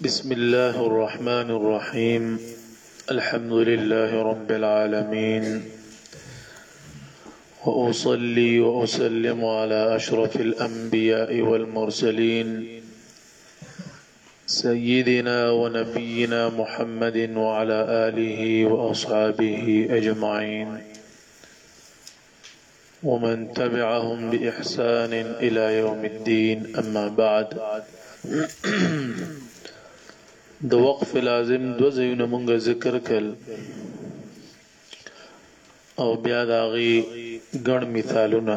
بسم الله الرحمن الرحيم الحمد لله رب العالمين واصلي واسلم على اشرف الانبياء والمرسلين سيدنا ونبينا محمد وعلى اله واصحابه اجمعين ومن تبعهم بإحسان إلى يوم الدين أما بعد د وقف لازم دو زیونه مونږ ذکر کل او بیا داغي ګڼ مثالونه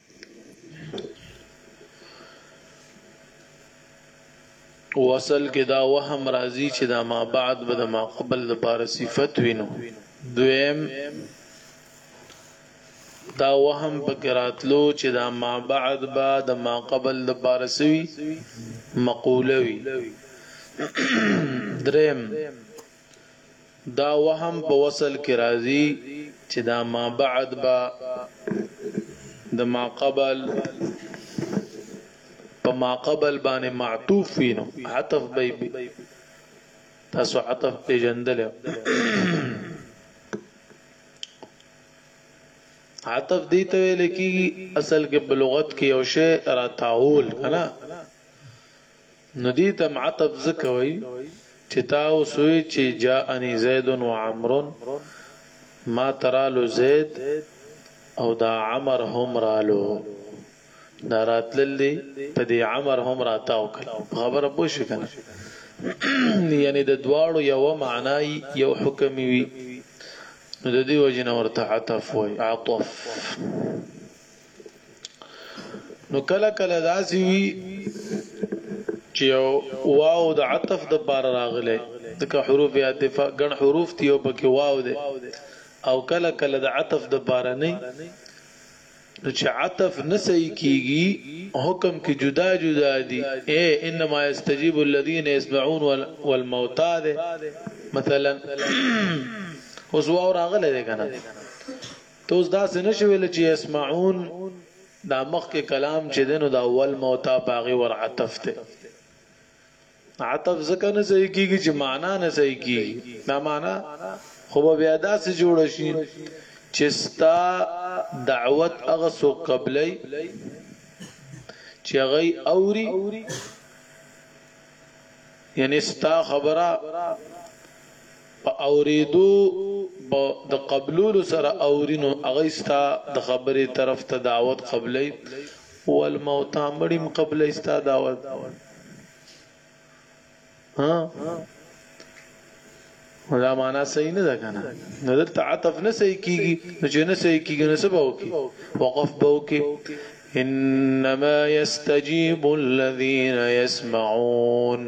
وصل کې دا وهم راځي چې دا ما بعد به د ما قبل لپاره صفت وینو دویم دا وهم بکراتلو چې دا ما بعد با د ما قبل د بارسوي مقولوي درم دا وهم په وصل کې راځي چې دا ما بعد به د ما قبل په ما قبل باندې معطوف وینو عطف به تاسو عطف پیژندل عطف دی ته ویل کیږي اصل کې بلغت کې یو شی را تاول کنه نو دې ته هم عطف ځکه وایي چې تا اوس وویل چې جاءني زید وعمرو ما ته رالو زید او دا عمر هم رالو دا راتلل دی په دې عمر هم راتاو کړ خبره پوه شو کنه یعنی د دواړو یو معنا یو حکم وي نو د دې وجنه ورته عطف وایي عطف نو کله کله داسي وي چې یو واو د عطف د بار راغله دغه حروف عاطفه ګڼ حروف دی او پکې واو ده او کله کله د عطف د بار نه نو چې عطف نه صحیح کیږي حکم کې جدا جدا دي اے انما یستجیب الذین یسمعون والموتى ده مثلا اوس واو راغله ده کنه ته اوس داسې نه شې ویلی چې یسمعون دا مخکې کلام چې دی نو دا والموتا په هغې ور عطف دی عطف ځکه نه صحیح کېږي چې معنا نه صحیح کېږي دا معنا خو به بیا داسې جوړه شي چې ستا دعوت هغه څوک قبلی چې هغه اوري یعنی ستا خبره په اورېدو به د قبلولو سره اوري نو هغه ستا د خبرې طرف ته دعوت قبلوي والموتى مړي هم قبلوي ستا دعوت ها دا معنا صحیح نه ده کنه نو دلته عطف نه صحیح کیږي نو چې نه صحیح کیږي نو سبا وکي وقف به وکي انما يستجيب الذين يسمعون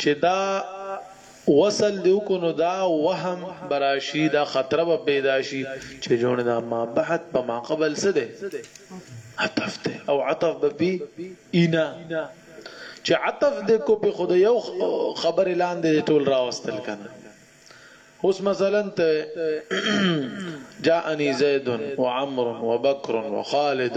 چې دا وصل دې وکړو نو دا وهم به راشي دا خطره به پیدا شي چې جوړ دا ما بعد په ما قبل څه دی عطف دی او عطف به پی اینا چې عطف دې کو په خود یو خبر اعلان دې ټول راوستل کنه اوس مثلا ته جاءني زيد وعمر وبكر وخالد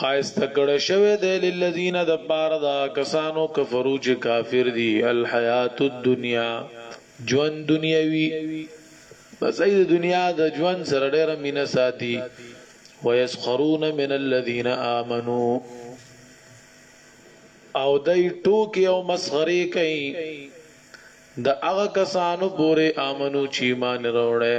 ښایسته کړی شوی دی للذین د پاره د هغه کسانو کفرو چې کافر دي الحیات الدنیا ژوند دنیوي بس ای د دنیا د ژوند سره ډېره مینه ساتي ويسخرون من الذين آمنو او دای ټوکی او مسخره کوي د هغه کسانو پورې امنو چې مان وروړي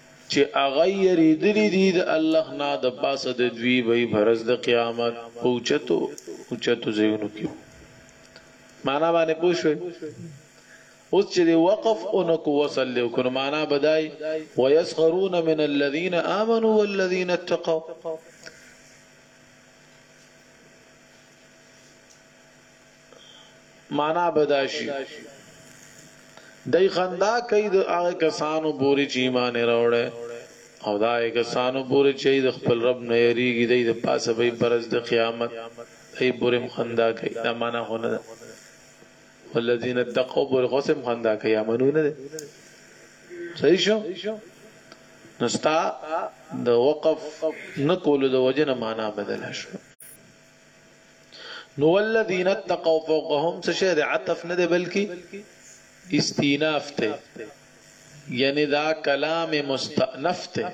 چي هغه يريدلي دي د الله نه د پاسه د دوی به په ورځ د قيامت په اوچتو اوچتو ځایونو کي معنا باندې پوښوي اوس چې دی وقف اونکو وصل له کو معنا بدای ويسخرون من الذين امنوا والذين اتقوا مانا به دا شي دای خندا کوي د هغه کسانو پوری چې ایمان راوړي او دا هغه کسانو پوری چې د خپل رب نه یریږي د پاسه به پرز د قیامت ای بورم خندا کوي دا معنا خو نه ده والذین اتقوا بور قسم خندا کوي امنو نه ده صحیح شو نستا د وقف نکول د وجنه معنا بدل شو نو والذین اتقوا فوقهم څه شی د عطف نه دی بلکې استیناف ته یعنی دا کلام مستأنف ته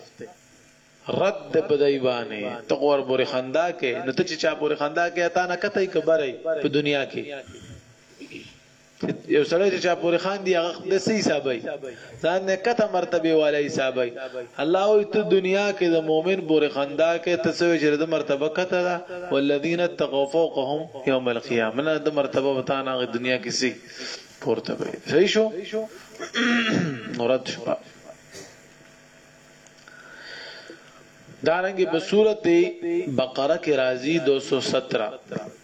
رد په دای باندې ته ور پورې خندا کې نو ته چې چا پورې خندا کې اتا نه کته کبرای په دنیا کې چې یو سړی چې چا پورې خان دی هغه خپل سي حسابي ځان نه کته مرتبه والا حسابي الله او ته دنیا کې د مؤمن پورې خندا کې تسوي چې د مرتبه کته ده والذین اتقوا فوقهم یوم القیامه نه د مرتبه وتا نه د دنیا کې سي پورته وي صحیح شو نورت شو دارنګ په صورت بقره کې راځي 217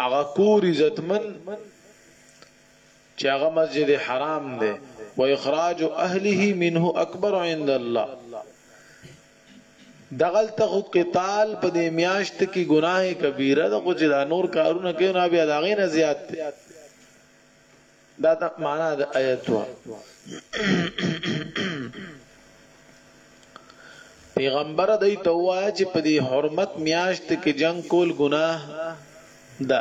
هغه کور عزتمن چې هغه مسجد حرام دی و اخراج اهله منه اکبر عند الله دغل ته خو قتال په دې میاشت کې ګناه کبیره ده خو چې دا نور کارونه کوي نه بیا دا غي نه زیات دی دا د معنا د آیت و پیغمبر دای ته وای چې په دې حرمت میاشت کې جنگ کول ګناه ده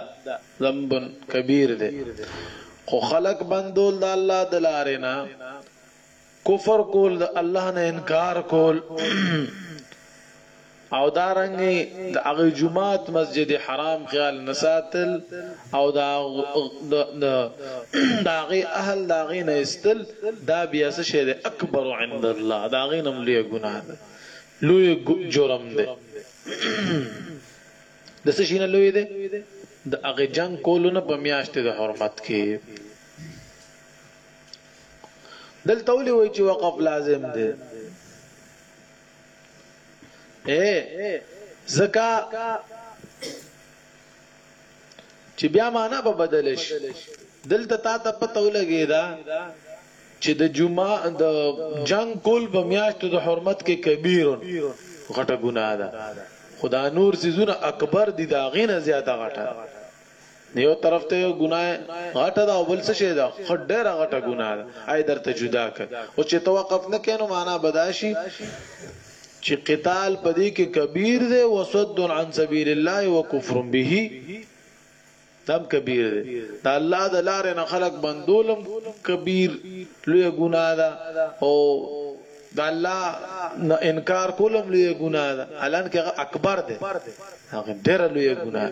ذنب کبیر ده خو خلق بندول د الله د لارې نه کفر کول د الله نه انکار کول او دارنګي د هغه جمعات مسجد حرام خیال نساتل او دا داغي اهل داغي نه استل دا بیا څه شی د اکبر عند الله داغي نم لوی ګناه ده لوی جرم ده د څه شي نه لوی ده د هغه جنگ کولونه په میاشت د حرمت کې دلته ولي وای چې وقف لازم دی اے زکا چې بیا معنا په بدل شي دلته تا ته پته ولګی دا چې د جمعه د جنگ کول په میاشتو د حرمت کې کبیرون غټه ګناه ده خدا نور سيزونه اکبر دي دا غینه زیاته غټه یو طرف ته یو ګناه غټه ده او بل څه شي ده خو ډیره غټه ګناه ده اې درته جدا کړ او چې توقف نه کینو معنا بداشي چې قتال پدې کې کبیر ده وسد عن سبیل الله وکفر به تم کبیر ده دا الله د لارې نه خلق بندولم کبیر لوی ګناه ده او د الله نه انکار کولم لوی ګناه ده الان کې اکبر ده هغه ډیره لوی ګناه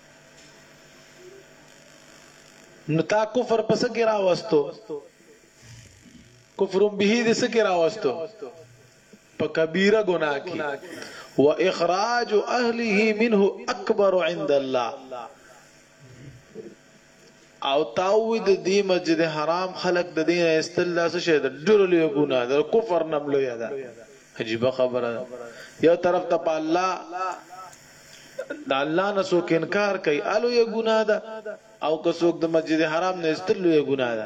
نو تا کفر پس کې راوستو کفر به دې سکه راوستو په کبیره ګناه کې و اخراج اهله منه اکبر عند الله او تاوی د دې مسجد حرام خلق د دین ایستل دا څه شه د ډېر لوی ګناه ده کفر نم لوی ده عجیب خبره یو طرف ته په الله د الله نه څوک انکار کوي الو یې ګناه ده او که څوک د مسجد حرام نه استلو یې ګناه ده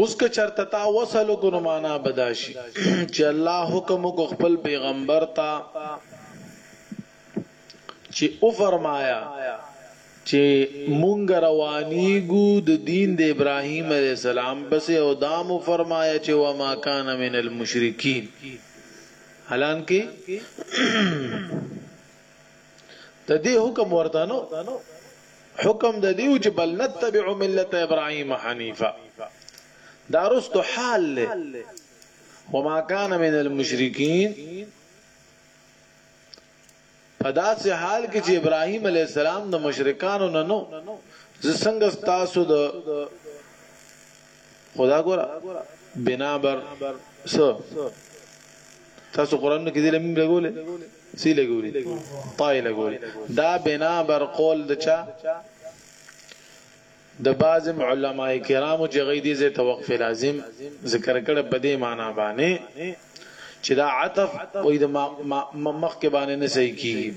اوس که چرته تا وصل وکړو نو معنا به دا شي چې الله حکم وکړو خپل پیغمبر ته چې او فرمایا چې مونږ روانيګو د دین د ابراهیم علی السلام پس او دام فرمایا چې و ما کان من المشرکین حالانکه د دې حکم ورتنو حکم د دیو چې بل نتبع ملت ابراهیم حنیفه دا رستو حال له وما كان من المشرکین په داسې حال کې چې ابراهیم علی السلام د مشرکانو نه نو زه څنګه تاسو د خو دا ګوره بنا بر څه تاسو قران کې دې لمیم لګولې سی لګولې پای لګولې دا بنا بر قول د چا د بازم علما کرامو چې غي دې زه توقف لازم ذکر کړه په دې معنی باندې چې دا عطف وې د مخ کې باندې نه صحیح کیږي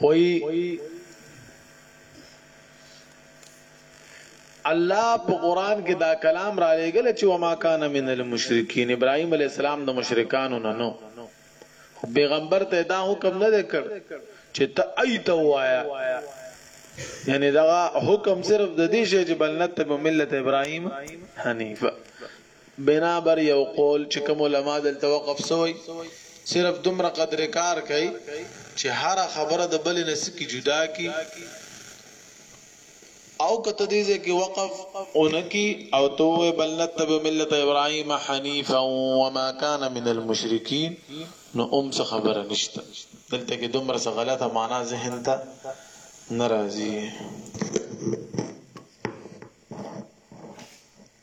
وایي، الله په قرآن کې دا کلام رالېږلی چې وما کان من المشرکین، ابراهیم علیه السلام د مشرکانو نه نه و، خو پېغمبر ته یې دا حکم نه دی کړ چې ته ای ته ووایه، یعنې دغه حکم صرف د دې شی چې بل نتبع ملت ابراهیم حنیفا. بنا بر یو قول چې کوم علما دلته وقف سوی صرف دومره قدر کار کوي چې هره خبره د بل نه سکی جدا کی او کته دې ځکه وقف اونکی او تو بل نتب ملت ابراهيم حنيفا وما كان من المشركين نو ام څه خبره نشته دلته کې دومره څه غلطه معنا ذهن ته ناراضي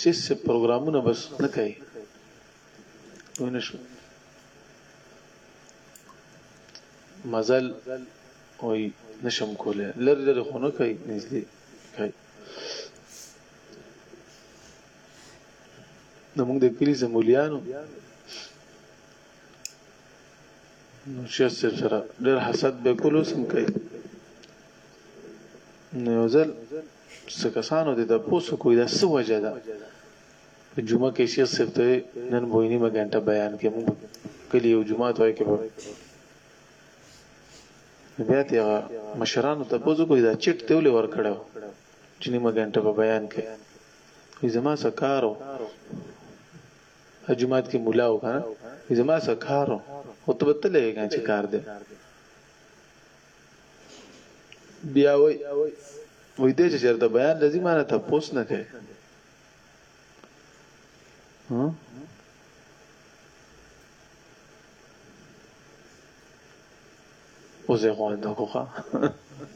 سیس پروګرامونه بس نه کوي ونه شو مزل وای نشم کوله لری لری خونه کوي نږدې کوي زموږ د کلی زمولیانو نو شیخ صاحب سره ډېر حسد به کولو سم کوي نو یو ځل څه کسانو د تاسو کوی دا څه وجه ده په جمعه کې شیخ صاحب ته نن به نیمه غنټه بیان کې موږ کلی یو جمعه ته کې به بیا ته مشرانو ته پوزو کوی دا چټ ته ولې ور کړو چې نیمه غنټه په بیان کې وی زما سره کار و جومات کې مولا و کنه وی زما سره کار و او ته به تلې کنه چې کار دی بیا وی وی دې چې چرته بیان لازم نه ته پوس نه کوي ها اوس یې غواړم دا کوخه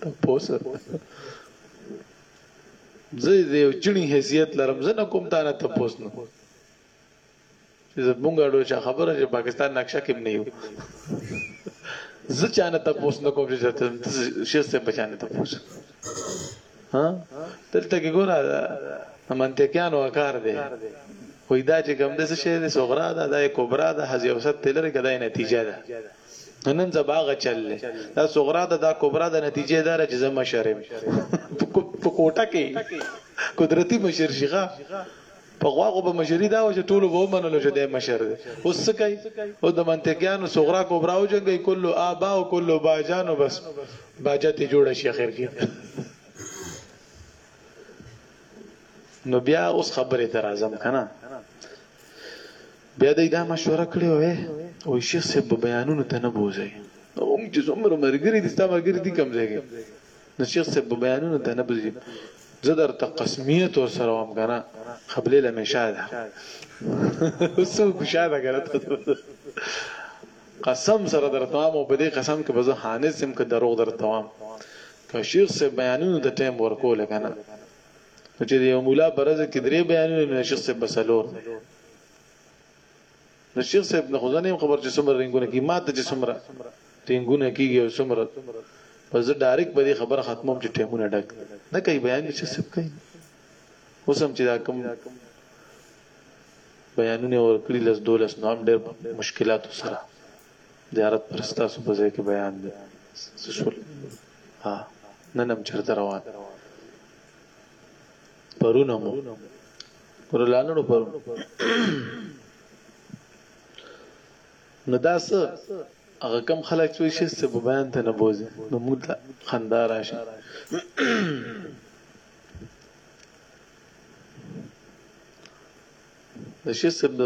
ته پوس زه د یو چړي حیثیت لرم زه نه کوم تا نه تپوس نه چې زمونږ اړو چې خبره چې پاکستان نقشه کې نه یو زه چانه تپوس نه کوم چې شیخ صاحب بچانه تپوس ها دلته کې ګوره منطقيان وکړ دي وې دا چې کوم د څه شي د صغرا ده د کبرا ده حزي اوسط تلری کدای نتیجه ده نن زبا غ چل له دا صغرا د دا کبرا د نتیجې دار چې زما شرم په کوټه کې قدرتی مشر شيخه په غواغو به مشری دا و چې ټولو به منلو چې د مشر دی اوس څه کوي او د منطقيانو صغرا کبرا او جنگي کله آبا او کله باجانو بس باجته جوړ شي اخر کې نو بیا اوس خبره تر اعظم کنه بیا دی دا مشوره کړی وه وای شیخ صاحب به بیانونو ته نه بوځي هم چې څومره مرګري دي ستا مرګري دي کم ځای کې نو شیخ صاحب به بیانونو ته نه بوځي زه درته قسمیت ور سره وم کنه خپلې لمه شاده سو کو شاده کنه قسم سره درته وم او په دې قسم کې بزه حانث سم کې دروغ درته وم که شیخ سه بیانونو ته ټیم ورکول کنه چې یو مولا برز کې درې بیانونه نو شیخ سه بسلور دی نو شیخ صاحب نه خو زه نیم خبر چې څومره رنګونه کی ماته چې څومره رنګونه کیږي او څومره په زه ډایرک په دې خبره ختموم چې ټیمونه ډک نه کوي بیان چې څه کوي اوس هم چې دا کوم بیانونه ورکړي لس دولس نو هم ډېر مشکلات سره زیارت پرستا سو په ځای کې بیان دي سسول ها نن هم چرته روان پرونه مو پر لالنو پر نو دا څه هغه کم خلک چې شي چې په بیان ته نه بوزي نو موږ ته خندا راشي د شي سب د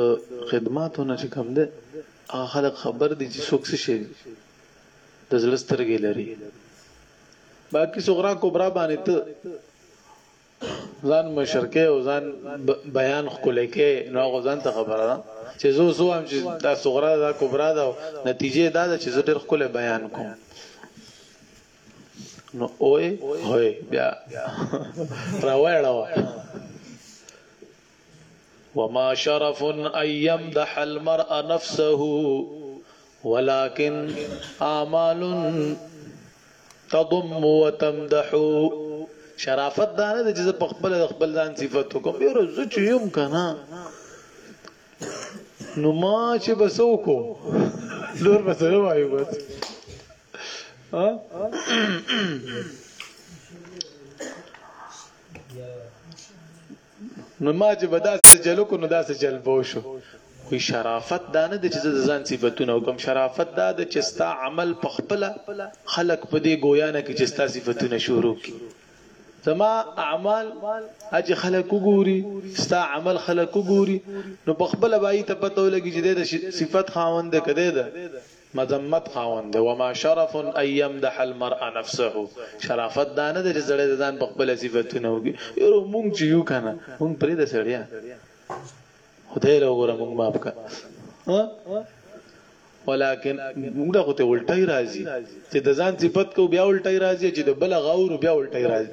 خدماتونه چې کم ده هغه خلک خبر دي چې څوک څه شي د زړه سترګې لري باقي صغرا کبرا باندې ته ځان مشرکه او ځان بیان خلک کې نو غو ځان ته خبره ده چې زه زو هم چې دا صغرا دا کبرا دا نتیجه دا ده چې زه ډېر خلک بیان کوم نو اوه هوی بیا راوړل وما شرف ان يمدح المرء نفسه ولكن اعمال تضم وتمدح شرافت دا نه چې په خپل د خپل ځان صفات کوم یو روز چې یم کنه نو ما چې بسو کو نور بس نه وایو بس ها نو ما چې به داسې چل وکړو نو داسې چل به وشو وی شرافت دا نه دی چې زه د ځان صفتونه وکم شرافت دا ده چې ستا عمل په خپل خلق په دې ګویا نه کې چې ستا صفتونه شروع کی زما اعمال اج خلق وګوري ستا عمل خلق وګوري نو په خپل بای ته پته ولګي چې د صفت خاوند کده ده مذمت خاوند دی وما شرف ان يمدح المرء نفسه شرافت دا نه دی چې سړی د ځان په خپل صفاتونه وګي یره مونږ چې یو کنه مونږ پرې د سړیا خدای له وګوره مونږ ماف کا ولیکن موږ ته ته الټای راځي چې د ځان صفت کو بیا الټای راځي چې د بل غاور بیا الټای راځي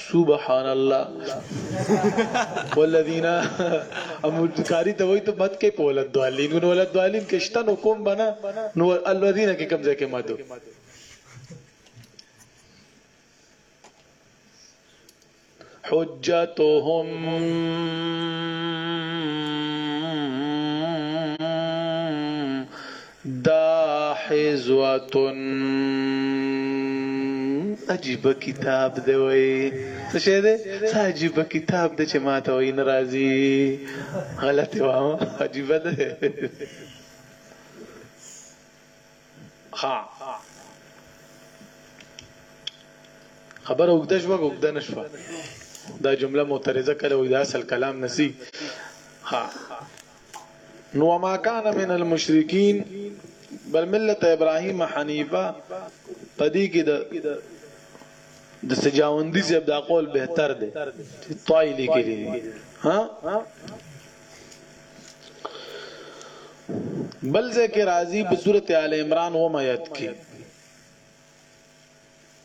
سبحان الله والذین امرتکاری ته وای ته مت کې په ولد دوالین نو ولد دوالین کې شته نو کوم بنا نو الذین کې کوم ځای کې مادو حجتهم دا حزوة عجیب کتاب دی وای څه شه دی څه عجیب کتاب دی چې ماته وای ناراضي غلطه وامه عجیب ده ها خبر وګدښ وګ وګد نشو دا جمله معترضه کړو دا اصل کلام نسی ها نو ما کان من المشرکین بل ملت ابراهیم حنیفه پدې کې د د سجاوندی صاحب دا قول بهتر دی طای لیکلی دی ها بل ذکر راضی په سورته آل عمران و میت کې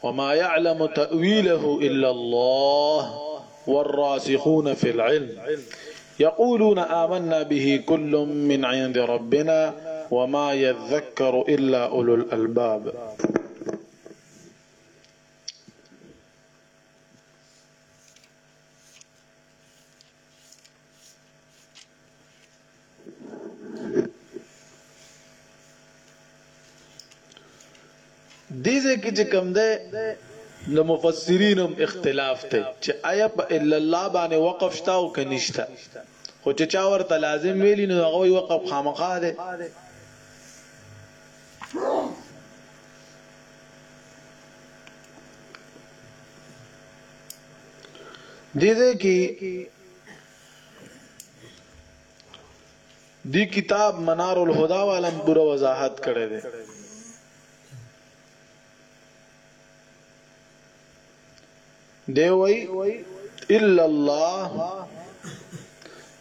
وما يعلم تأويله إلا الله والراسخون في العلم يقولون آمنا به كل من عند ربنا وما يذكر إلا أولو الألباب دې ځکه چې کم ده د مفسرینم اختلاف ته چې آیا په الا الله باندې وقف شته او کنيشته خو چې چا ورته لازم ویلی نو هغه وقف خامخا ده دې دې کې دی کتاب منار الهدى والم پوره وضاحت کړی دی دی وای الا الله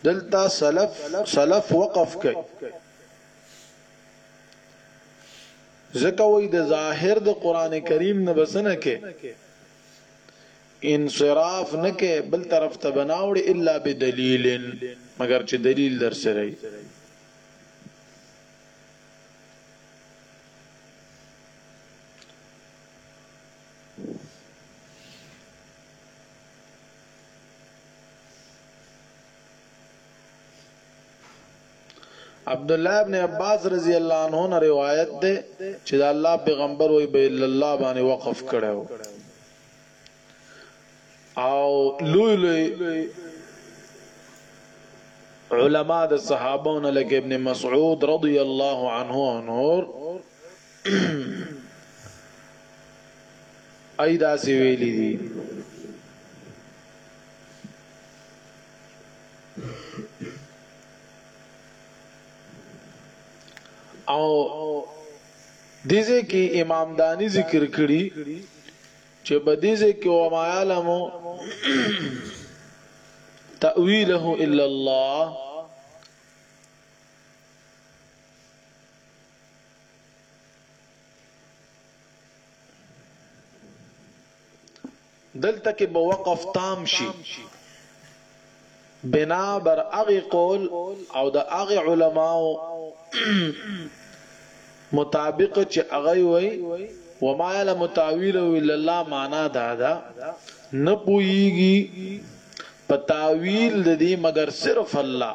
دلتا سلف سلف وقف کوي ځکه وای د ظاهر د قران کریم نه بسنه کې انصراف نه کې بل طرف ته بناوړ الا بدلیل مگر چې دلیل در سره عبدالله ابن عباس رضی الله عنه نه روایت ده چې د الله پیغمبر وی به الله باندې وقف کړو او لوی لوی علما د صحابونو لکه ابن مسعود رضی الله عنه او نور ایدا سی ویلی دي او دیزه کې امام دانی ذکر کړي چې بدیزه کې و ما علم تاویله الا الله دلته کې به وقف تام شي بنا بر هغه قول او د هغه علماو مطابق چې هغه وي وما يعلم تاويله الا الله معنا دا ده نه پويږي په تاويل د دې مگر صرف الله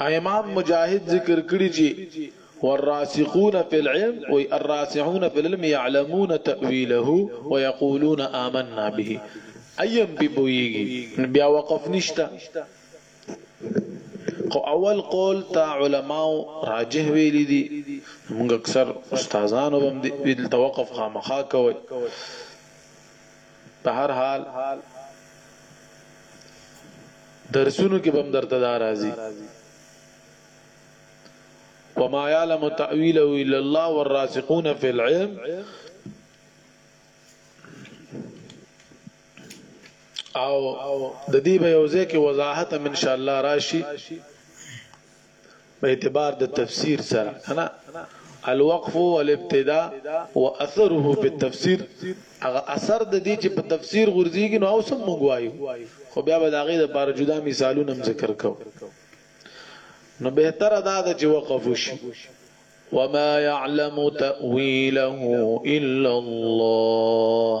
امام مجاهد ذکر کړي چي والراسخون في العلم وي الراسخون في العلم يعلمون تأويله ويقولون آمنا به ايم بي بويږي بیا وقف نشته خو اول قول تا علماء راجح ویل دي موږ اکثر استادانو هم دي توقف خامخا کوي په هر حال درسونو کې بم درته دا راځي وما يعلم تاويله الا الله والراسخون في العلم او د دې به یو ځای کې وضاحت ان شاء الله راشي په اعتبار د تفسیر سره کنه الوقف والابتداء واثره په تفسیر هغه اثر د دې چې په تفسیر غورځيږي نو اوس هم موږ خو بیا به دا غي د بار جدا مثالونه هم ذکر کو نو به تر دا د چې وقف شي وما يعلم تأويله إلا الله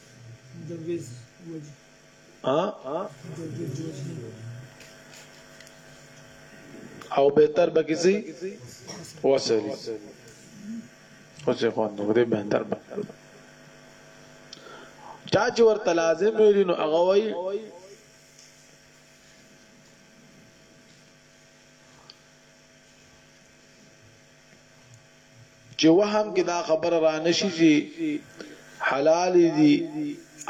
او بهتر بکی سي وسلی او څه خوان نو دې بهتر چا چې ورته لازم ویلی نو هغه وای چې وهم کې دا خبره رانه شي چې حلال دي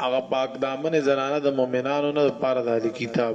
هغه پاک دامن زنانه د مؤمنانو نه لپاره د اهل کتاب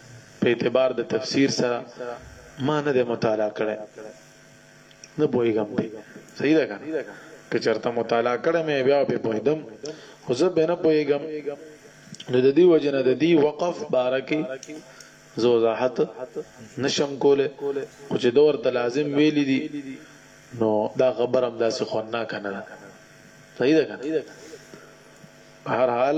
په اعتبار د تفسیر سره ما نه دی مطالعه کړی نه پوهیږم دی صحیح ده کنه که چرته مطالعه کړم بیا په پوهیدم خو زه به نه پوهیږم نو د دې وجنه د دې وقف بارکه زه وضاحت نشم کوله خو چې دور ته لازم ویل دي نو دا خبر هم داسې خونه کنه صحیح ده کنه په هر حال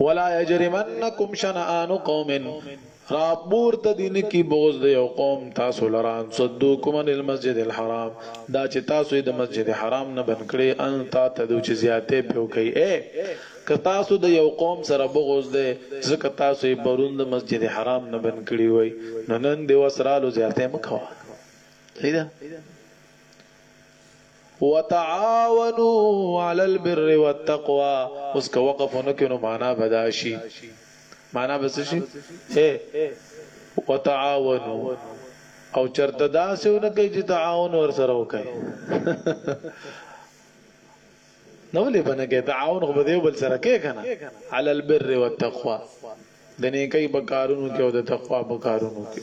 ولا یجرمنکم شنآن قوم را پورته دي نه کی بغض د یو قوم تاسو لران صدوکم عن المسجد الحرام دا چې تاسو د مسجد حرام نه بن کړي ان تا تدو چې زیاتې پیو کوي اے که تاسو د یو قوم سره بغض ده ځکه تاسو یې پرون د مسجد حرام نه بن کړي وای نو نن دی وسرالو زیاتې مکوا صحیح ده وتعاونوا علی البر والتقوی اوس که وقف ونکړو نو معنا به دا شي معنا به څه شي اے وتعاونوا او چرته دا سه ونکړي چې تعاون ور سره وکړي نو ولې بنګه تعاون خو به دیو بل سره کې کنه علی البر والتقوی د نیکي بکارونو کې او د تقوا بکارونو کې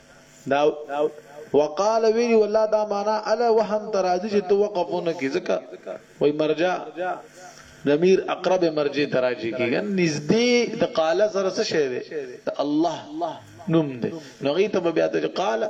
دا وقال ویلی والله دا معنا الا وهم تراځي چې تو وقفونه کی ځکه وای مرجع ضمیر اقرب مرجع تراځي کیږي نږدې د قال سره څه شی دی الله نوم دی نو غي ته بیا ته قال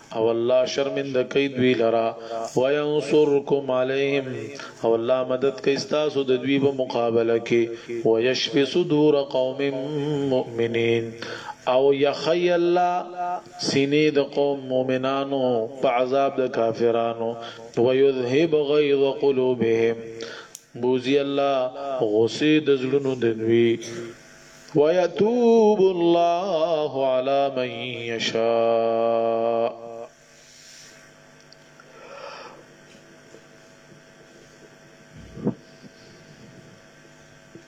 او الله شرمنده کوي دوی لره، وینصرکم علیهم او الله مدد کوي ستاسو د دوی په مقابله کې، ویشفي صدور قوم مؤمنین او یخی الله سینې د قوم مؤمنانو په عذاب د کافرانو، ویذهب غیظ قلوبهم بوځي الله غوسې د زړونو د دوی. ويتوب الله على من يشاء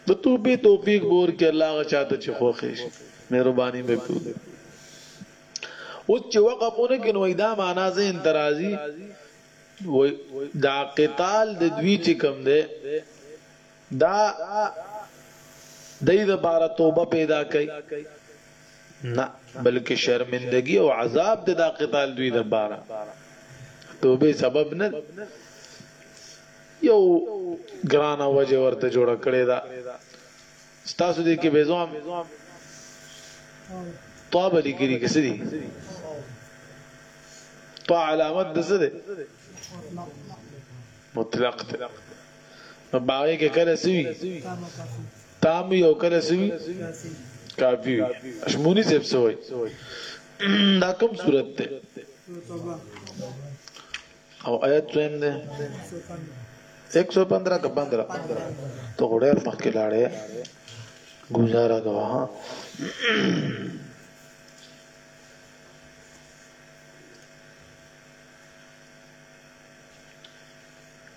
د توبې توفیق بور کې الله غا چاته چې خوخه شي مهرباني وکړي او چې وقفونه کې نو دا معنا زه انترازي دا قتال د دوی چې کم ده دا دی د پاره توبه پیدا کوي نه بلکه شرمندګي او عذاب د دا قتال دوی د پاره توبه سبب نه یو ګران وجه ورته جوړ کړی دا ستاسو دې کې به زوم طاب لیکلي کې سدي طا علامت د سدي مطلق ته نو باغې کې کله سوي تام وي او کله سوي کافي وي شمونی صاحب سوي دا کوم صورت ده او آیت څویم ده 115 که 15 ته غوډیر مخکې لاړې گزاره کوه ها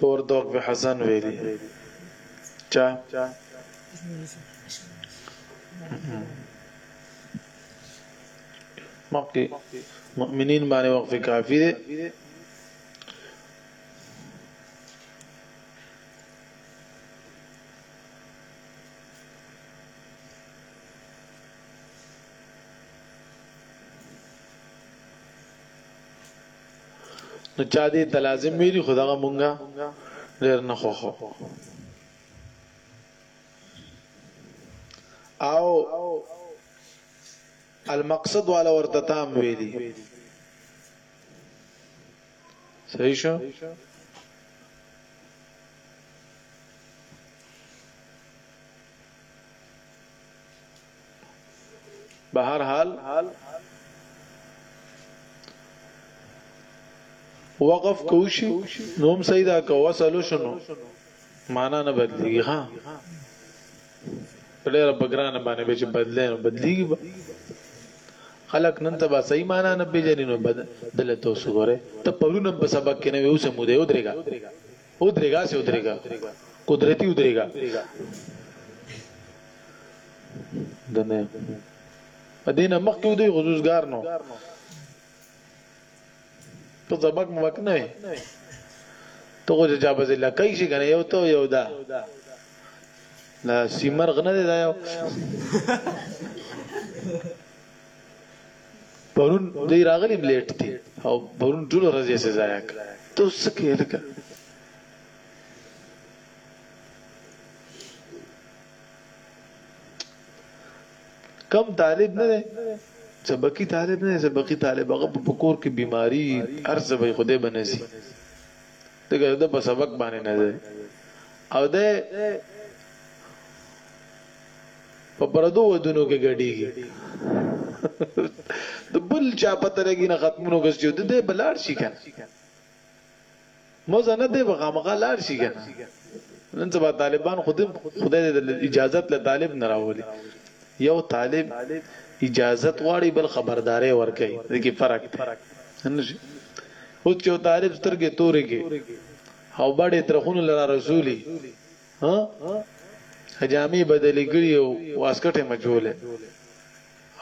اور دوک به حسن ویلی چا مخکې مؤمنین باندې وقف کافی دی نو چا دې تلازم ویلي خدغه مونږه ډیر نه خوخو او المقصد والا ورته تام ویلي صحیح شو به هر حال وقف کوشي نوم سیدا کو وصل شنو معنا نه بدلږي ها په ډېره په ګرانه باندې به چې بدلې نو بدلېږي به خلک نن ته به صحیح معنا نه پېژني نو بد دله تاسو ګوره ته پرون هم په سبق کې نه وې اوس هم ودې ودرېږه ودرېږه سې ودرېږه قدرتي ودرېږه دنه دینه مخکې ودی غزوزګار نو ته زبک مبک نه وي ته خو چې چا په ځای لکای شي کنه یو ته یو دا دا سیمرغ نه دی دا یو پرون دی راغلی بلیټ دی او پرون ټول ورځ یې سزا یک ته څه کې لکه کم طالب نه دی سبقي طالب نه سبقي طالب هغه په کور کې بیماری ارزه به خوده بنسي دغه د په سبق باندې نه دی او د په پردو ودونو کې ګډيږي د بل چا پته لګي نه ختمونو کې چې د بلار شي کنه موزه نه دی بغمغه لار شي کنه نن سبا طالبان خود خدای د اجازت له طالب نه راولي یو طالب اجازت غواړي بل خبرداري ورکړي دغه فرق دی اوس چې طالب سترګې تورې کې او باندې ترخونو لرا رسولي ها حجامي بدلې کړی او واسکټه مجوله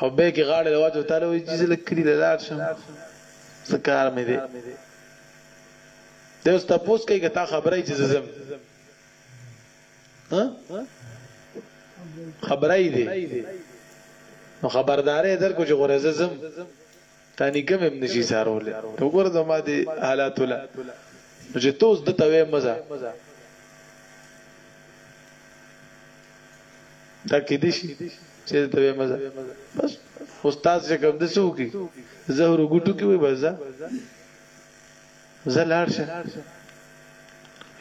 او به کې غاړه لواچو تعالی وي چې زله کړی لاله شم سکار مې دي دوست تاسو کې که تا خبرې چې زم ها خبرې دي نو خبردارې در کو چې غورې زم تا نيکه مې هم نه شي څارولی نو ګوره زما دې حالاتو له نو چې ته اوس ده ته وې مزه دا کې دي شي چې ته وې مزه بس استاد چې کوم د څو کې زهر وګټو کې وې بس زه لاړ شه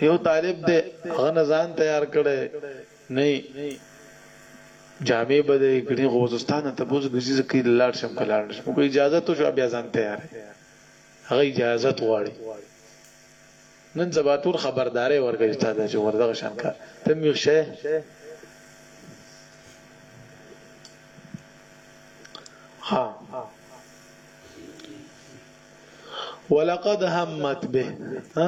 یو طالب دې غنزان تیار کړي نه یی جامې بدلې کړي خو استاد نه تاسو ګرځي زه کې لاړ شم کلاړ نشم کو اجازه تو شو بیا ځان تیار هغه اجازه غواړي نن زبا ټول خبرداري ورکړي استاد چې ورته شان کا تم یو شه ها ولقد همت به ها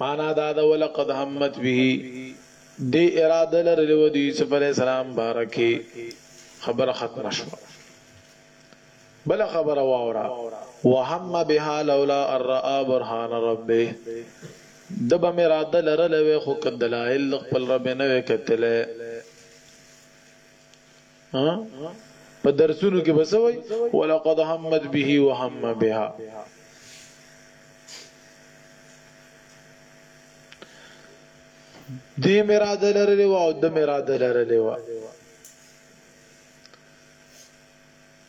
معنا دا ده ولقد همت به دی اراده لرلی و دی یوسف علی السلام بارکی خبر ختم شو بل خبر واورا وهم بها لولا الرا برهان ربه دبا مراده لرلی و خو کدلائل خپل رب نه وکتله په درسونو کې بسوي ولقد همت به وهم بها دې مراده لرلې و او د مراده لرلې و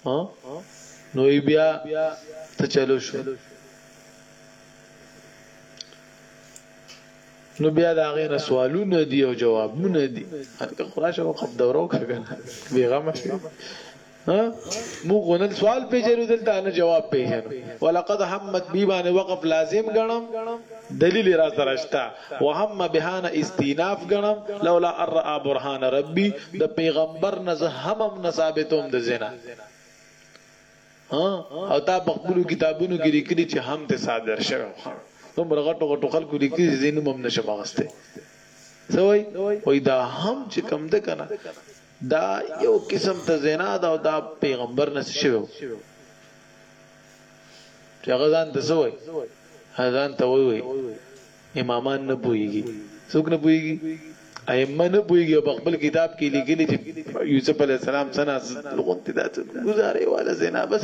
ها نو ای بیا ته چلو شو نو بیا دا غي نه سوالونه دي او جوابونه دي هرکه خراشه او قب دورو کګن بیغم شي ها مو غنل سوال پیژنو دلته نه جواب پیژنو ولقد همت بی باندې وقف لازم غنم دلیل را سرشتہ وهم بها نه استیناف ګڼم لولا ان رآ برهان ربی د پیغمبر نه زه هم هم نه ثابتوم د زنا او تا په خپل کتابونو کې لیکلي چې هم ته صادر شوه نو مرغټو غټو خلکو لیکلي زینو مم نشم غسته سوي وای دا هم چې کم ده کنه دا یو قسم ته زنا دا او دا پیغمبر نه شوی چې هغه ځان ته سوې ځان ته وې امامان نه پويږي څوک نه پويږي ائمه نه پويږي په خپل کتاب کې لیکلي چې یوسف علی السلام سنا لغون ته دات گزارې والا زنا بس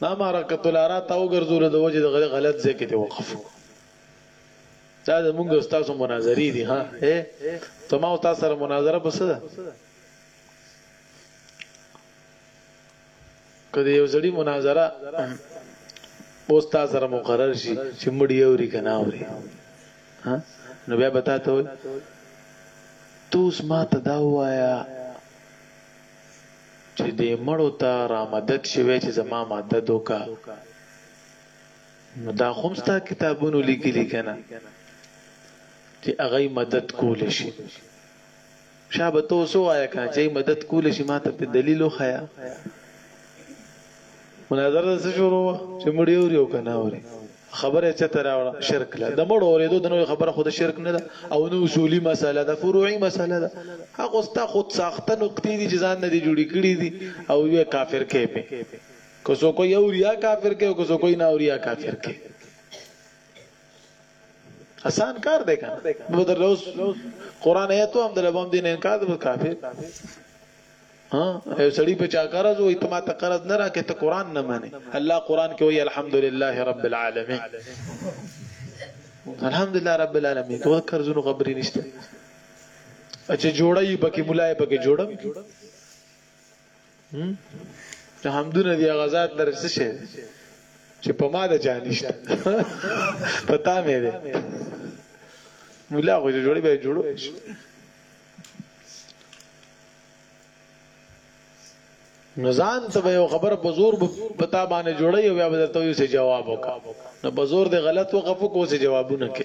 دا معرکة الارا تا وګرځولو د وجې د غلط غلط ځای کې دې وقف وکړو دا د مونږ استاسو مناظرې دي ها اے زما او تاسو سره مناظره بس ده کله یو ځړي مناظره اوس تاسو سره مقرر شي چې مړی اوري کنه اوري ها نو بیا بتا ته وای تو اوس ما ته دا وایا چی دی مړو ته رامدد شوی چی زما مدد وکه نو دا خوم ستا کتابونو لیکلی کنه چی اغی مدد کول شی شابه تو سو آیا کنه چی مدد کول شی ما ته په دلیل خیا مناظره د څه شروع وه چې مړی اوري او کنه اوري خبره چې تر راوړه شرک لا د مړو اورېدو د نوې خبره خود شرک نه ده او نو اصولي مسله ده فروعي مسله ده هغه ستا خود ساخته نقطې دي چې ځان نه دي جوړې کړې دي او یو کافر کې په کوسو کوی اوریا کافر کې او کوسو کوی نه اوریا کافر کې آسان کار دی کنه نو در لوس قران آیاتو هم د لبم دین انکار د کافر ها یو سړی په چا قرض وای ته ما ته قرض نه راکې ته قران نه مانی الله قران کې وای الحمدلله رب العالمین الحمدلله رب العالمین ته قرضونو خبرې نشته چې جوړای پکې مولای پکې جوړم ته حمدونه دی غزاد لر څه شي چې په ما د جانشت پتا مې ده مولا خو جوړي به جوړو نو ځان ته به یو خبره په زور په تا باندې جوړي او بیا به درته یو څه جواب وکا نو په زور دې غلط وقف کو څه جوابونه کې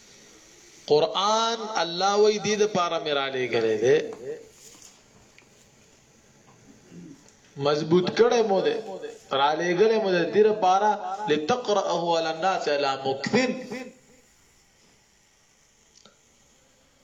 قرآن الله وی دې د پاره مې را لېږلی دی مضبوط کړی مو دی را لېږلی مو دی دې لپاره لتقرأه علی الناس علی مکثن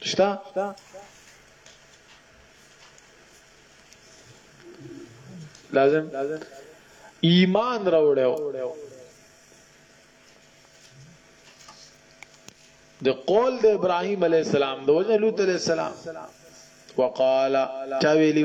شته لازم ایمان راوړیو د قول د ابراهيم عليه السلام د وجه لوط عليه السلام وقال چا ویلی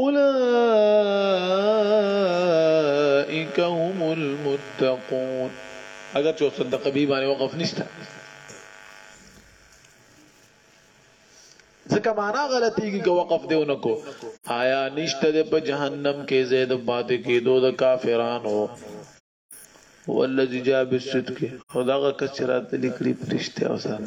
اولئک هم المتقون اگر چه استاد قبی باندې وقف نشته ځکه معنا غلطيږي که وقف دیو نکو آیا نشته د په جهنم کې زید پاتې کېدو د کافرانو والذي جاء بالصدق خدغه کچرات لیکلي پرشته او سره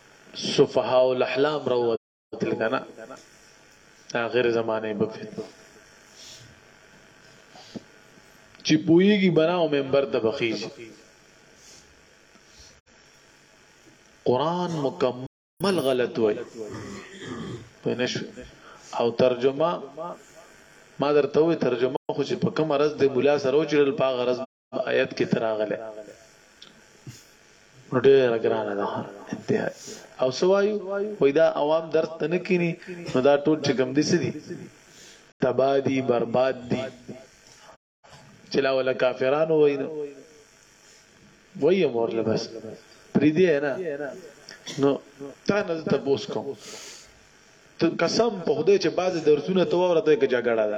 سفهاء الاحلام راووتل کنه اخر زمانه په فتنو چې پويږي بناو منبر ته بخیج قران مکمل غلط وای پینش او ترجمه ما درته وی ترجمه خو چې په کوم رز د مولا سره وچړل په غرض آیت کې تراغله نو ډېر ګرانه ده انتها او سوایو وای دا عوام درس ته نه کینی نو دا ټول چې کوم دي سدي تبادی برباد دي چلا ولا کافرانو وینو وای مور لبس پری دی نه نو تا نه ته بوس کوم ته قسم په خدای چې بعض درسونه ته ورته کې جګړه ده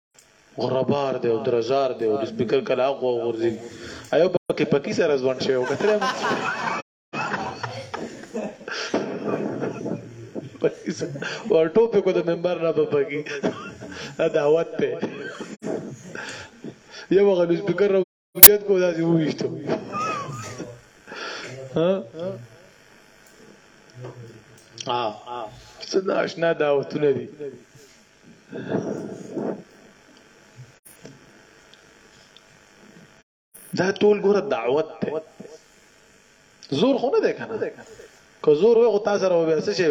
غربار دی او درزار دی او سپیکر کله اخو غورځي ایو پکې پکی سره ځوان شوی او کتره پکی سره ورټو په کو د ممبر نه په پکی دا دعوت ته یو غلو سپیکر اوچت کو دا سی ویشتو سنا اشنا دعوتونه دي دا ټول ګوره دعوت ته زور خو نه ده کنه که زور وي خو تاسو سره وبیا څه شي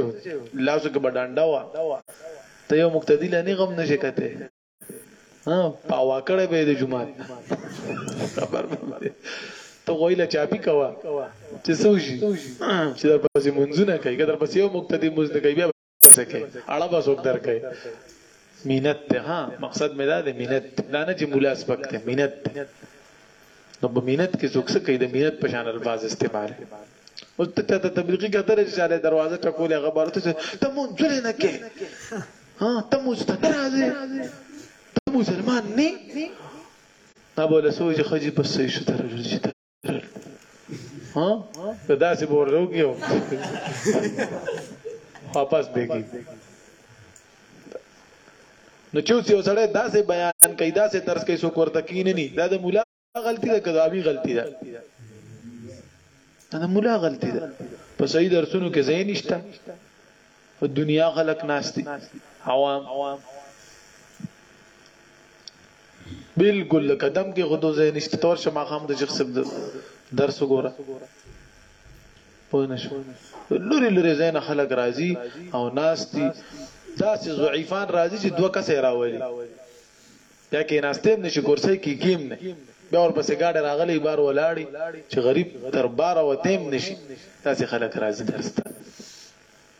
لاسو کې بډانډا وا ته یو مقتدی لانی غم نشي کته ها پاوا کړه به د جمعه خبر باندې ته غویله چاپی کوا چې سوشي چې در پسې منځونه کوي که در پسې یو مقتدی مز نه کوي بیا پسې کوي اړه به څوک در کوي مینت ته ها مقصد مې دا دی مینت دا نه چې مولا سپک ته مینت نو په مینت کې څوک څه کوي د مینت په شان الفاظ استعمال اوس ته چاته تبلیغي کتل چې چاله دروازه ټکولې هغه بارته چې ته مونږ ځلې نه کې ها ته مونږ ته راځي ته مسلمان نه ابو له سوجي خجي په سې شو تر ورځې تر ها ته داسې بورلو کېو واپس به کی نو چې اوس یو سړی داسې بیان کوي داسې درس کوي سو کوړه کینې نه دا د مولا غلطی ده کداوی غلطی ده دا مولا غلطی ده په صحیح درسونو کې ځای نشته په دنیا خلق ناشتي عوام بالکل قدم کې خودو ځای نشته تور شما خام د شیخ صاحب درس وګوره پوه نشو لوري لوري زین خلق راضي او ناس دي داسې ضعیفان راضي چې دوه کسه راولي بیا کیناستی هم نه شي کورسۍ کی کی هم نه بیا ورپسې ګاډی راغلی بار ولاړی چې غریب تر باره وتی هم نه شي داسې خلک راځي درس ته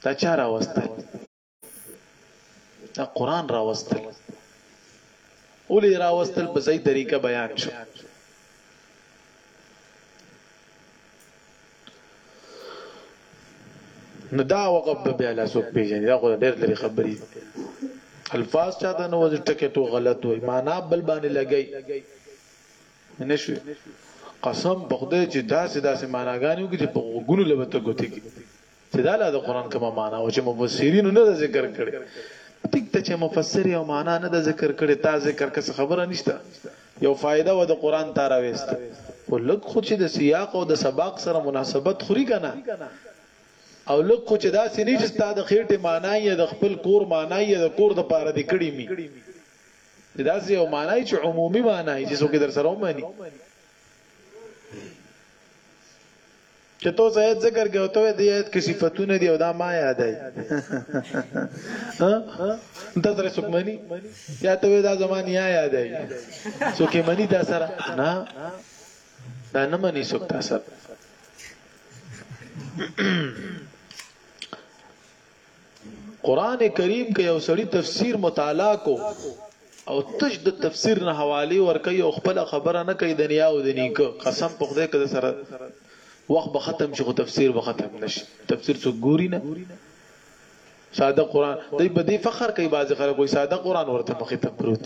دا چا راوستل دا قران راوستل اولی راوستل په صحیح طریقه بیان شو نو دا وقف به بیا لا څوک پیژني دا خو ډېر لري خبرې الفاظ چاته نو وځي ټکه تو غلط وي معنا بل باندې لګي نشوي قسم په خدای چې داسې داسې معناګانې وکړي چې په غوګونو لبته ګوتې کې چې دا لا د قران کومه معنا او چې مفسرینو نه ذکر کړي ټیک ته چې مفسر یو معنا نه د ذکر کړي تا ذکر کس خبره نشته یو فائدہ و د قران تار وست او لک خو چې د سیاق او د سباق سره مناسبت خوري کنه او لک خو چې دا سینې چې ستاد خېټه معنا یې د خپل کور معنا یې د کور د پاره د کړي می دا سه یو معنا چې عمومي معنا یې چې څوک در سره ومني چې تو زید ذکر کې او ته دې آیت کې صفاتونه دی او دا ما یادای دا سره څوک مني یا ته دا زمان یا یادای څوک مني دا سره نه دا نه مني څوک دا سره قرآن کریم که یو سړی تفسیر مطالعه کو او تش د تفسیر نه حواله ورکي او خپل خبره نه کوي د نیا او د نیکه قسم په خدای کده سره وخت به ختم شي خو تفسیر به ختم نشي تفسیر څو ګوري نه ساده قران دای په دې فخر کوي بعضی خلک کوئی ساده قران ورته مخې ته پروت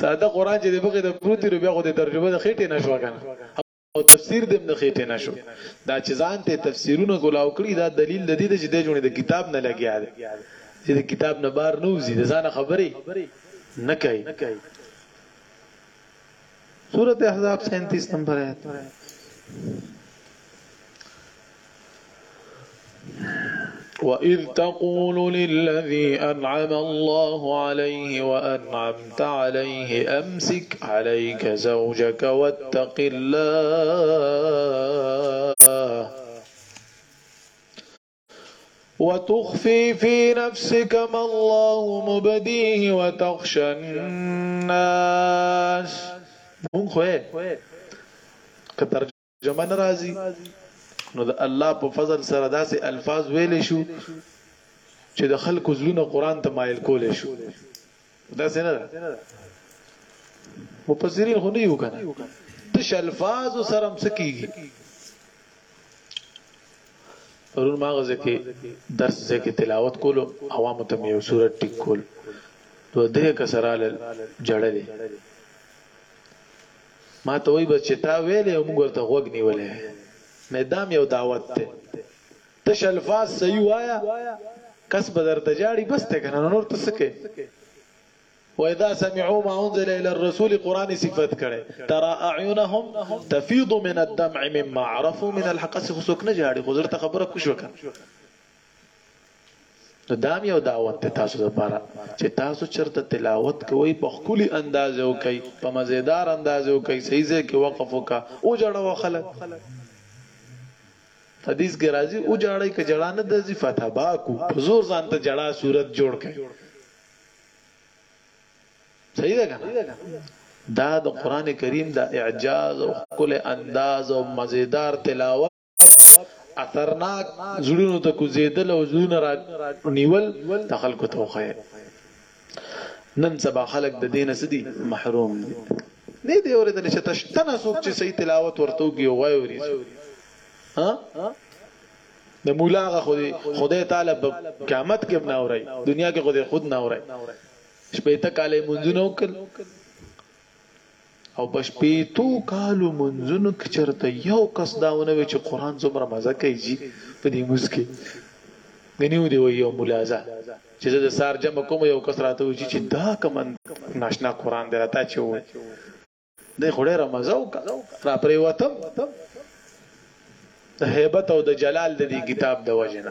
ساده قران چې د مخې ته پروت دی بیا خو د ترجمه د خېټه نشو کنه او تفسیر دیم د خېټه نشو دا چې ځان ته تفسیرونه کولاو کړی دا دلیل د دې چې د جوړې د کتاب نه لګیا دی چې د کتاب نه بار نه وزي د ځان خبرې نه کوي سورته احزاب 37 نمبر آیت وَإِذْ تَقُولُ لِلَّذِي أَنْعَمَ اللَّهُ عَلَيْهِ وَأَنْعَمْتَ عَلَيْهِ أَمْسِكْ عَلَيْكَ زَوْجَكَ وَاتَّقِ اللَّهَ وتخفي في نفسك ما الله مبديه وتخشى الناس مونږ خو که ترجمه جمع نه راځي نو د الله په فضل سره داسې الفاظ ویل شو چې د خلکو زلونه قران ته مایل کول شو دا څنګه ده مفسرین خو نه یو کنه د الفاظ سره هم سکیږي پرون ما غزه کې درس کې تلاوت کولو عوامو ته یو صورت ټیک کول دوه درې کسرال جړلې ما ته وایی بس چی تا ویلی او موږ ورته غوږ نیولی نه دا هم یو دعوت دی تش الفاظ صحیح وایه کس به درته جاړی بس دی کنه نور ته څه کوي واذا سمعوا ما انزل الى الرسول قران صفت کړي ترى اعينهم تفيض من الدمع مما عرفوا من الحق سخسوک نه جاړي خو زړه خبره کوشو کړه نو دا هم یو دعوت دی تاسو لپاره چې تاسو چرته تلاوت کوئ په خولي انداز او کوي په مزیدار انداز او کوي صحیح ځای کې وقف وکا او جړه وخلک حدیث کې راځي او جړای کې جړا نه د صفات باکو په زور ځان ته جړا صورت جوړ کړي صحیح ده کنه دا د قران کریم د اعجاز او کل انداز او مزیدار تلاوت اثرناک زړونو ته کوزیدل او زړونه را نیول د خلکو ته وخی نن سبا خلک د دین سدي محروم دي نه دی اوریدل چې تشتنه څوک چې صحیح تلاوت ورته وګي وای وري ها د مولا غ خدای خدای تعالی په قیامت کې نه اوري دنیا کې خدای خود نه اوري شپې ته کاله منځونه وکړ او په شپېتو کالو منځونو کې چرته یو کس دا ونه وي چې قران څومره مزه کوي جی په دې موس کې غنیو دی یو ملازه چې زه د سار جمع کوم یو کس راته وي چې دا کمن ناشنا قران دی راته چې وي د خړې رمزو کا را پرې وتم د hebat او د جلال د دې کتاب د وجنه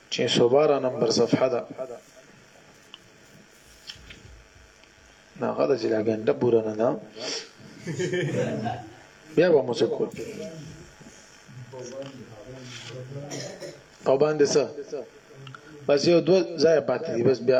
چي سوبارا نمبر صفحه ده نه غدا چې دا ګنده پوره نه ده بیا به مو څه کول او باندې څه بس یو دوه ځای پاتې دي بس بیا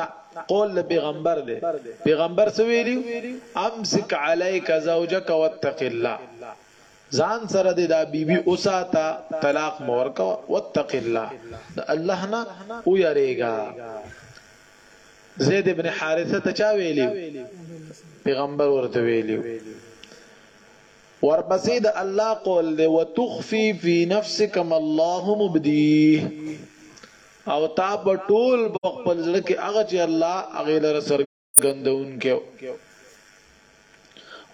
نه قول د پیغمبر دی پیغمبر څه ویلی امسک علیک زوجک واتق الله ځان سره د دا بیبي اوساته طلاق مور کا واتق الله د الله نه او یریګا زید ابن حارثه ته چا ویلی پیغمبر ورته ویلی ورپسې د الله قول دی وتخفي في نفسك ما الله مبديه او تا په ټول په خپل زړه کې هغه چې الله هغه لره څرګندونکی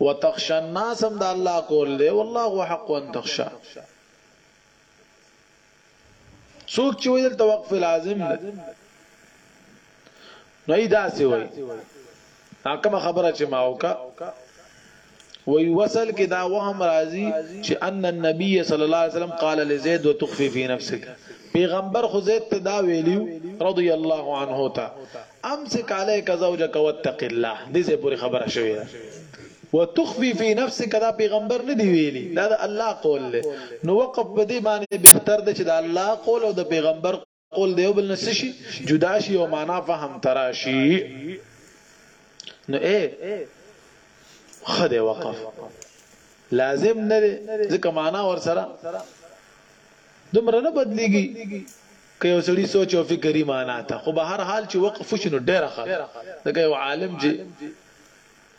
وتخشى الناس هم د الله کول دی والله حق ان تخشى څوک چې ویل توقف لازم دی نو ای داسې وای دا کوم خبره چې ما وکا وی وصل کې دا وهم راځي چې ان النبي صلی الله علیه وسلم قال لزید وتخفي في نفسك پیغمبر خو زید ته دا ویلیو رضی الله عنه تا امسک علیک زوجک واتق الله دې زه پوری خبره شوې ده وتخفي في نفسك دا پیغمبر نه دی ویلي دا د الله قول له نو وقف په دې باندې بهتر دی چې د الله قول او د پیغمبر قول دیو بل نس شي جدا شي او معنا فهم تراشي نو اے خده وقف لازم نه دی ځکه معنا ور سره دومره نه بدليږي که یو سړی سوچ او فکرې معنا ته خو به هر حال چې وقف شنو ډېر ښه ځکه یو عالم چې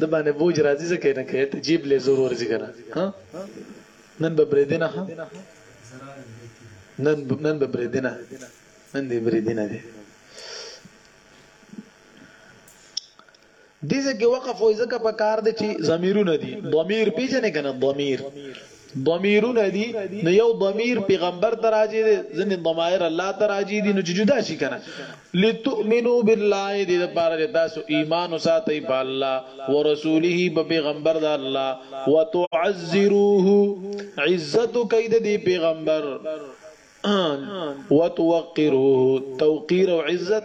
د باندې بوج راځي ځکه نه کوي ته جیب له زور ورځي کنه ها نن به برې دینه ها نن نن به برې دینه نن دې برې دینه دي دې ځای کې وقف وای ځکه په کار دی چې ضمیرونه دي ضمیر پیژنې کنه ضمیر ضمیرونه دي نو یو ضمیر پیغمبر ته راځي دي ځنې ضمایر الله ته راځي دي نو چې جدا شي کنه لتؤمنو بالله دې لپاره چې تاسو ایمان وساتئ په الله ورسوله په پیغمبر د الله وتعذروه عزت کید دې پیغمبر وتوقروه توقیر او عزت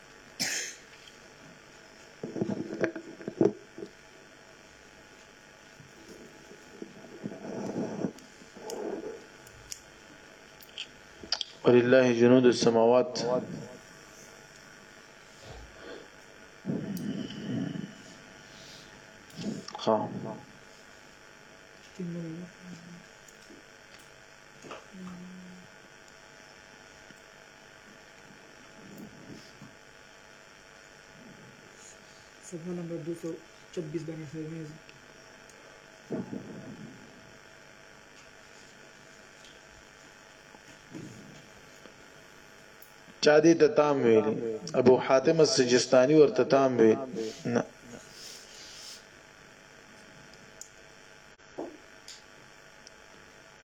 ولله جنود السماوات خام صفحه نمبر 226 باندې خیمه چا دې ته تام ویل ابو حاتم السجستاني ورته تام ویل نه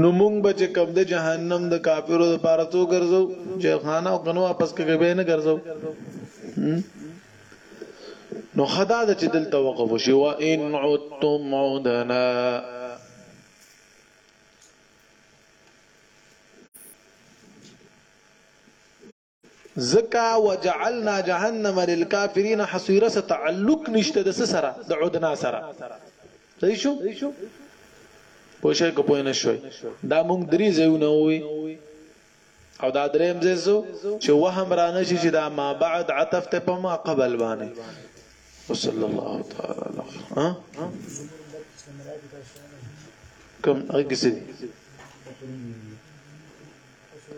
نو مونږ به چې کوم ده جهنم د کافرو د پاره څو ګرځو جیلخانه او کنو واپس کګه به نه ګرځو نو خدا د چې دلته وقف شي وا ان عدتم عدنا ځکه وجعلنا جهنم للكافرين حصيرا سره تعلق نشته د سره د عدنا سره صحیح شو پوښښ کو پوه نه شوي دا مونږ درې ځایونه وي او دا دریم زیزو چې وهم را نشي چې دا ما بعد عطف ته په ما قبل باندې وصلی الله تعالی علیه ها کوم هغه څه